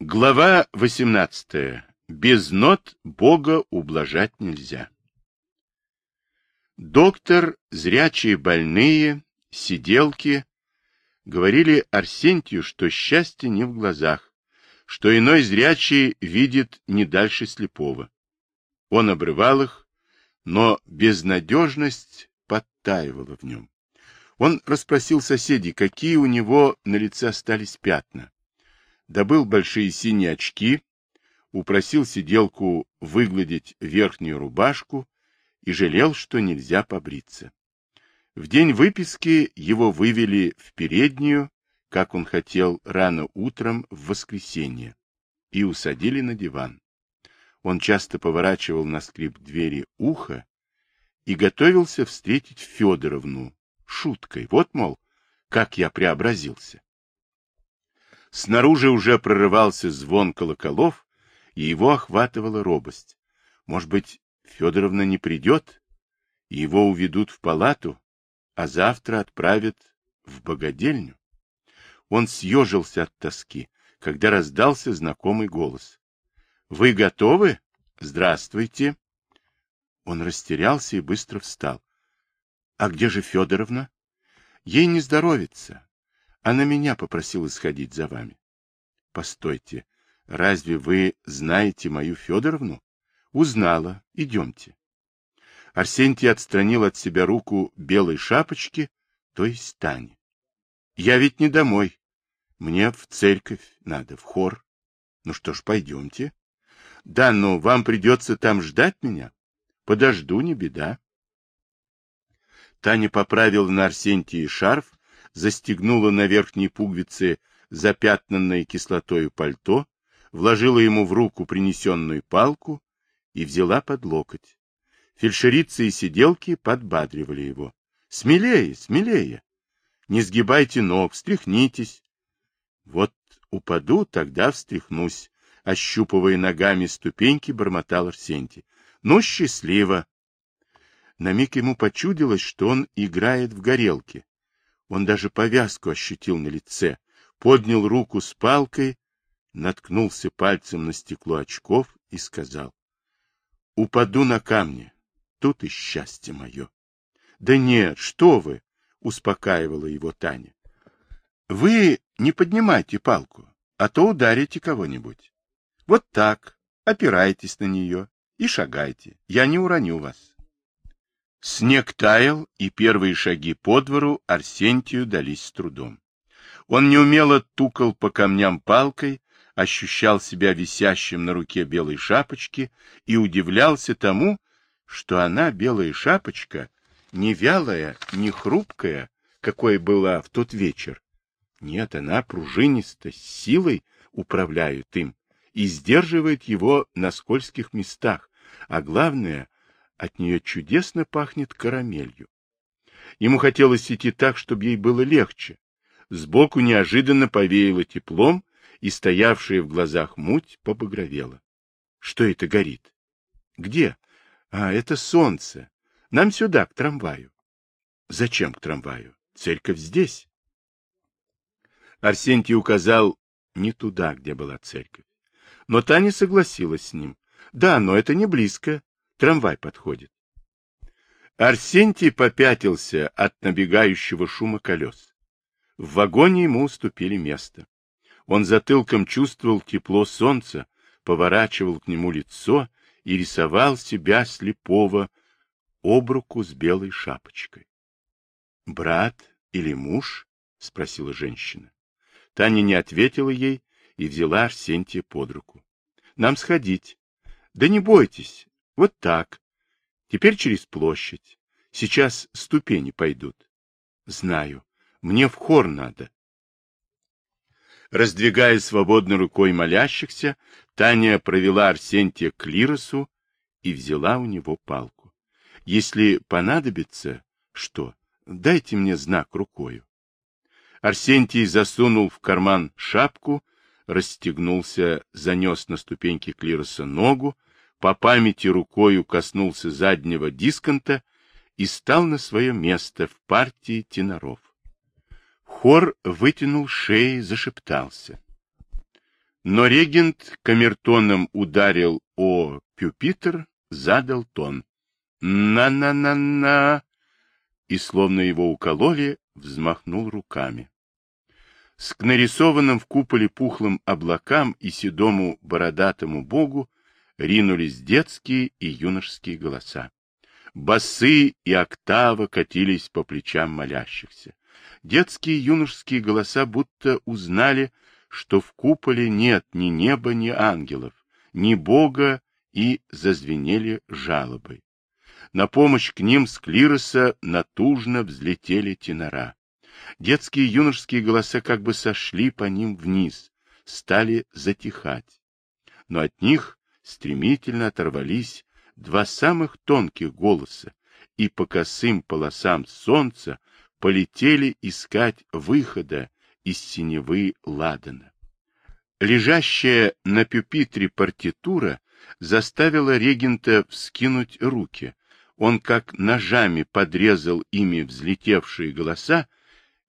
Глава 18. Без нот Бога ублажать нельзя. Доктор, зрячие больные, сиделки говорили Арсентию, что счастье не в глазах, что иной зрячий видит не дальше слепого. Он обрывал их, но безнадежность подтаивала в нем. Он расспросил соседей, какие у него на лице остались пятна. Добыл большие синие очки, упросил сиделку выгладить верхнюю рубашку и жалел, что нельзя побриться. В день выписки его вывели в переднюю, как он хотел, рано утром в воскресенье, и усадили на диван. Он часто поворачивал на скрип двери ухо и готовился встретить Федоровну шуткой. Вот, мол, как я преобразился. Снаружи уже прорывался звон колоколов, и его охватывала робость. Может быть, Федоровна не придет, и его уведут в палату, а завтра отправят в богадельню? Он съежился от тоски, когда раздался знакомый голос. — Вы готовы? Здравствуйте. Он растерялся и быстро встал. — А где же Федоровна? — Ей не здоровится. Она меня попросила сходить за вами. — Постойте, разве вы знаете мою Федоровну? — Узнала. Идемте. Арсентий отстранил от себя руку белой шапочки, то есть Тани. — Я ведь не домой. Мне в церковь надо, в хор. Ну что ж, пойдемте. Да, но вам придется там ждать меня. Подожду, не беда. Таня поправила на Арсентии шарф, застегнула на верхней пуговице запятнанное кислотою пальто, вложила ему в руку принесенную палку и взяла под локоть. Фельдшерицы и сиделки подбадривали его. — Смелее, смелее! Не сгибайте ног, встряхнитесь. Вот упаду, тогда встряхнусь, ощупывая ногами ступеньки, бормотал Арсентий. — Ну, счастливо! На миг ему почудилось, что он играет в горелке, он даже повязку ощутил на лице, поднял руку с палкой, наткнулся пальцем на стекло очков и сказал, — Упаду на камни, тут и счастье мое. — Да нет, что вы, — успокаивала его Таня. — Вы не поднимайте палку, а то ударите кого-нибудь. Вот так, опирайтесь на нее и шагайте, я не уроню вас. Снег таял, и первые шаги по двору Арсентию дались с трудом. Он неумело тукал по камням палкой, ощущал себя висящим на руке белой шапочки и удивлялся тому, что она, белая шапочка, не вялая, не хрупкая, какой была в тот вечер. Нет, она пружиниста, с силой управляет им и сдерживает его на скользких местах, а главное, от нее чудесно пахнет карамелью. Ему хотелось идти так, чтобы ей было легче. Сбоку неожиданно повеяло теплом, и стоявшая в глазах муть побагровела. Что это горит? Где? А, это солнце. Нам сюда, к трамваю. Зачем к трамваю? Церковь здесь. Арсентий указал не туда, где была церковь. Но Таня согласилась с ним. Да, но это не близко. Трамвай подходит. Арсентий попятился от набегающего шума колес. В вагоне ему уступили место. Он затылком чувствовал тепло солнца, поворачивал к нему лицо и рисовал себя слепого об руку с белой шапочкой. — Брат или муж? — спросила женщина. Таня не ответила ей и взяла Арсентия под руку. — Нам сходить. — Да не бойтесь, вот так. Теперь через площадь. Сейчас ступени пойдут. Знаю. Мне в хор надо. Раздвигая свободной рукой молящихся, Таня провела Арсентия к Лиросу и взяла у него палку. Если понадобится, что, дайте мне знак рукою. Арсентий засунул в карман шапку, расстегнулся, занес на ступеньки Клироса ногу, по памяти рукою коснулся заднего дисконта и стал на свое место в партии теноров. Хор вытянул шеи, зашептался. Но регент камертоном ударил о пюпитр, задал тон. «На-на-на-на!» И, словно его укололи, взмахнул руками. С нарисованным в куполе пухлым облакам и седому бородатому богу ринулись детские и юношеские голоса. Басы и октава катились по плечам молящихся. Детские и юношеские голоса будто узнали, что в куполе нет ни неба, ни ангелов, ни Бога, и зазвенели жалобой. На помощь к ним с клироса натужно взлетели тенора. Детские и юношеские голоса как бы сошли по ним вниз, стали затихать. Но от них стремительно оторвались два самых тонких голоса, и по косым полосам солнца полетели искать выхода из синевы ладана. Лежащая на пюпитре партитура заставила регента вскинуть руки. Он как ножами подрезал ими взлетевшие голоса,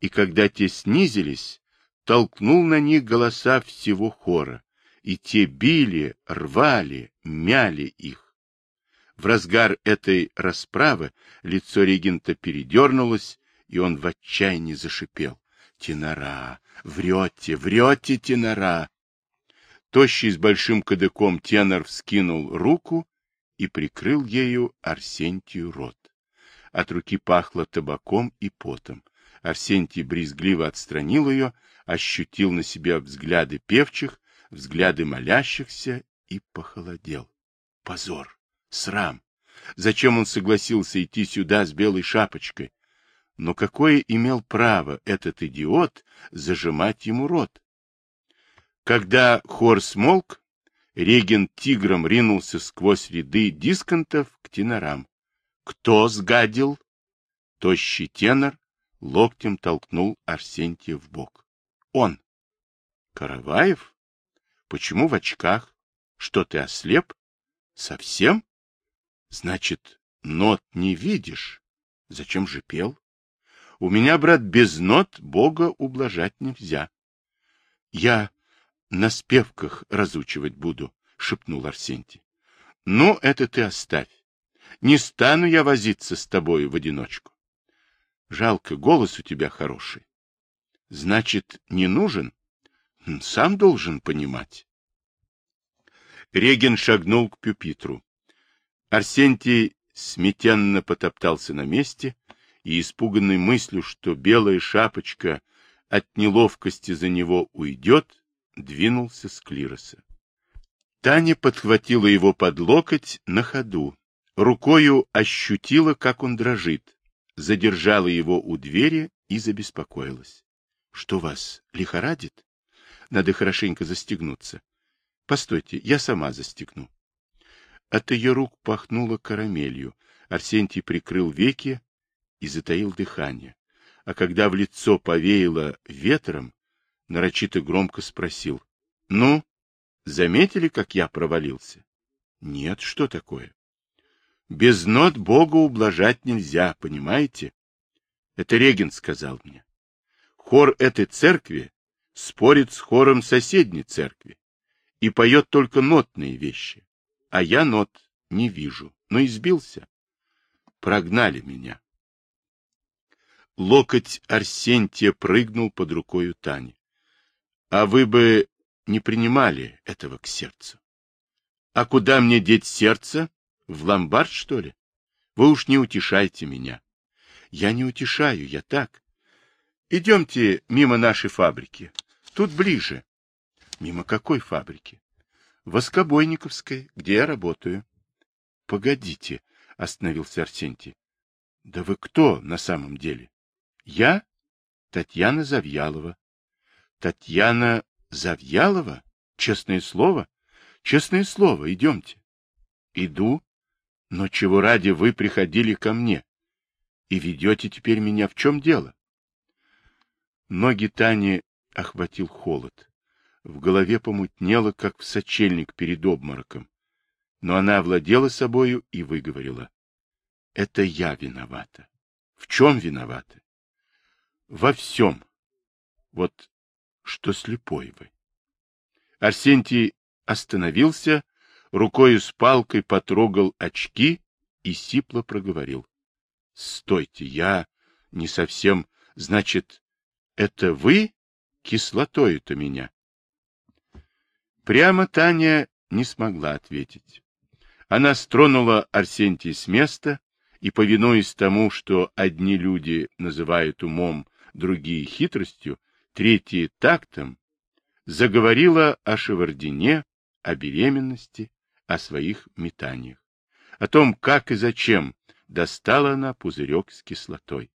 и когда те снизились, толкнул на них голоса всего хора, и те били, рвали, мяли их. В разгар этой расправы лицо регента передернулось, и он в отчаянии зашипел. «Тенора! Врете, врете, тенора!» Тощий с большим кадыком тенор вскинул руку и прикрыл ею Арсентию рот. От руки пахло табаком и потом. Арсентий брезгливо отстранил ее, ощутил на себя взгляды певчих, взгляды молящихся и похолодел. Позор! Срам! Зачем он согласился идти сюда с белой шапочкой? Но какое имел право этот идиот зажимать ему рот? Когда хор смолк, регент тигром ринулся сквозь ряды дисконтов к тенорам. Кто сгадил? Тощий тенор локтем толкнул Арсентия в бок. Он. Караваев? Почему в очках? Что ты ослеп? Совсем? Значит, нот не видишь. Зачем же пел? У меня, брат, без нот Бога ублажать нельзя. Я на спевках разучивать буду, шепнул Арсентий. Ну, это ты оставь. Не стану я возиться с тобой в одиночку. Жалко, голос у тебя хороший. Значит, не нужен? Сам должен понимать. Реген шагнул к пюпитру. Арсентий сметенно потоптался на месте и, испуганный мыслью, что белая шапочка от неловкости за него уйдет, двинулся с клироса. Таня подхватила его под локоть на ходу, рукою ощутила, как он дрожит, задержала его у двери и забеспокоилась. — Что вас, лихорадит? Надо хорошенько застегнуться. Постойте, я сама застегну. От ее рук пахнуло карамелью. Арсентий прикрыл веки и затаил дыхание. А когда в лицо повеяло ветром, нарочито громко спросил. — Ну, заметили, как я провалился? — Нет, что такое? Без нот Бога ублажать нельзя, понимаете? Это регент сказал мне. Хор этой церкви спорит с хором соседней церкви и поет только нотные вещи, а я нот не вижу, но избился. Прогнали меня. Локоть Арсентия прыгнул под рукою Тани. А вы бы не принимали этого к сердцу. А куда мне деть сердце? В ломбард, что ли? Вы уж не утешайте меня. Я не утешаю, я так. Идемте мимо нашей фабрики. Тут ближе. Мимо какой фабрики? Воскобойниковской, где я работаю. Погодите, остановился Арсентий. Да вы кто на самом деле? Я Татьяна Завьялова. Татьяна Завьялова? Честное слово? Честное слово, идемте. Иду. Но чего ради вы приходили ко мне? И ведете теперь меня в чем дело? Ноги Тани охватил холод. В голове помутнело, как в сочельник перед обмороком. Но она овладела собою и выговорила. — Это я виновата. В чем виновата? — Во всем. Вот что слепой вы. Арсентий остановился, рукою с палкой потрогал очки и сипло проговорил. — Стойте, я не совсем... Значит, это вы кислотой-то меня? Прямо Таня не смогла ответить. Она стронула Арсентий с места и, повинуясь тому, что одни люди называют умом, другие хитростью, третьи тактом, заговорила о Шевардине, о беременности, о своих метаниях, о том, как и зачем достала она пузырек с кислотой.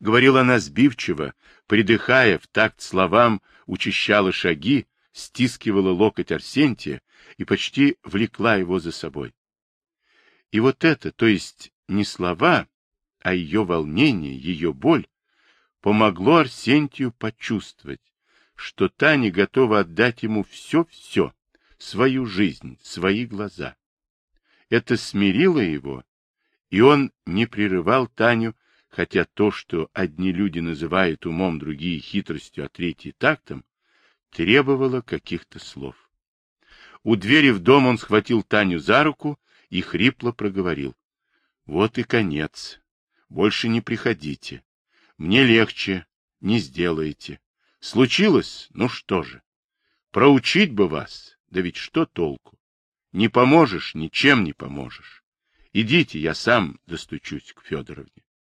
Говорила она сбивчиво, придыхая в такт словам, учащала шаги, стискивала локоть Арсентия и почти влекла его за собой. И вот это, то есть не слова, а ее волнение, ее боль, помогло Арсентию почувствовать, что Таня готова отдать ему все-все, свою жизнь, свои глаза. Это смирило его, и он не прерывал Таню, хотя то, что одни люди называют умом, другие хитростью, а третьи тактом, требовало каких-то слов. У двери в дом он схватил Таню за руку и хрипло проговорил. — Вот и конец. Больше не приходите. Мне легче, не сделаете. Случилось? Ну что же. Проучить бы вас, да ведь что толку? Не поможешь, ничем не поможешь. Идите, я сам достучусь к Федоровне.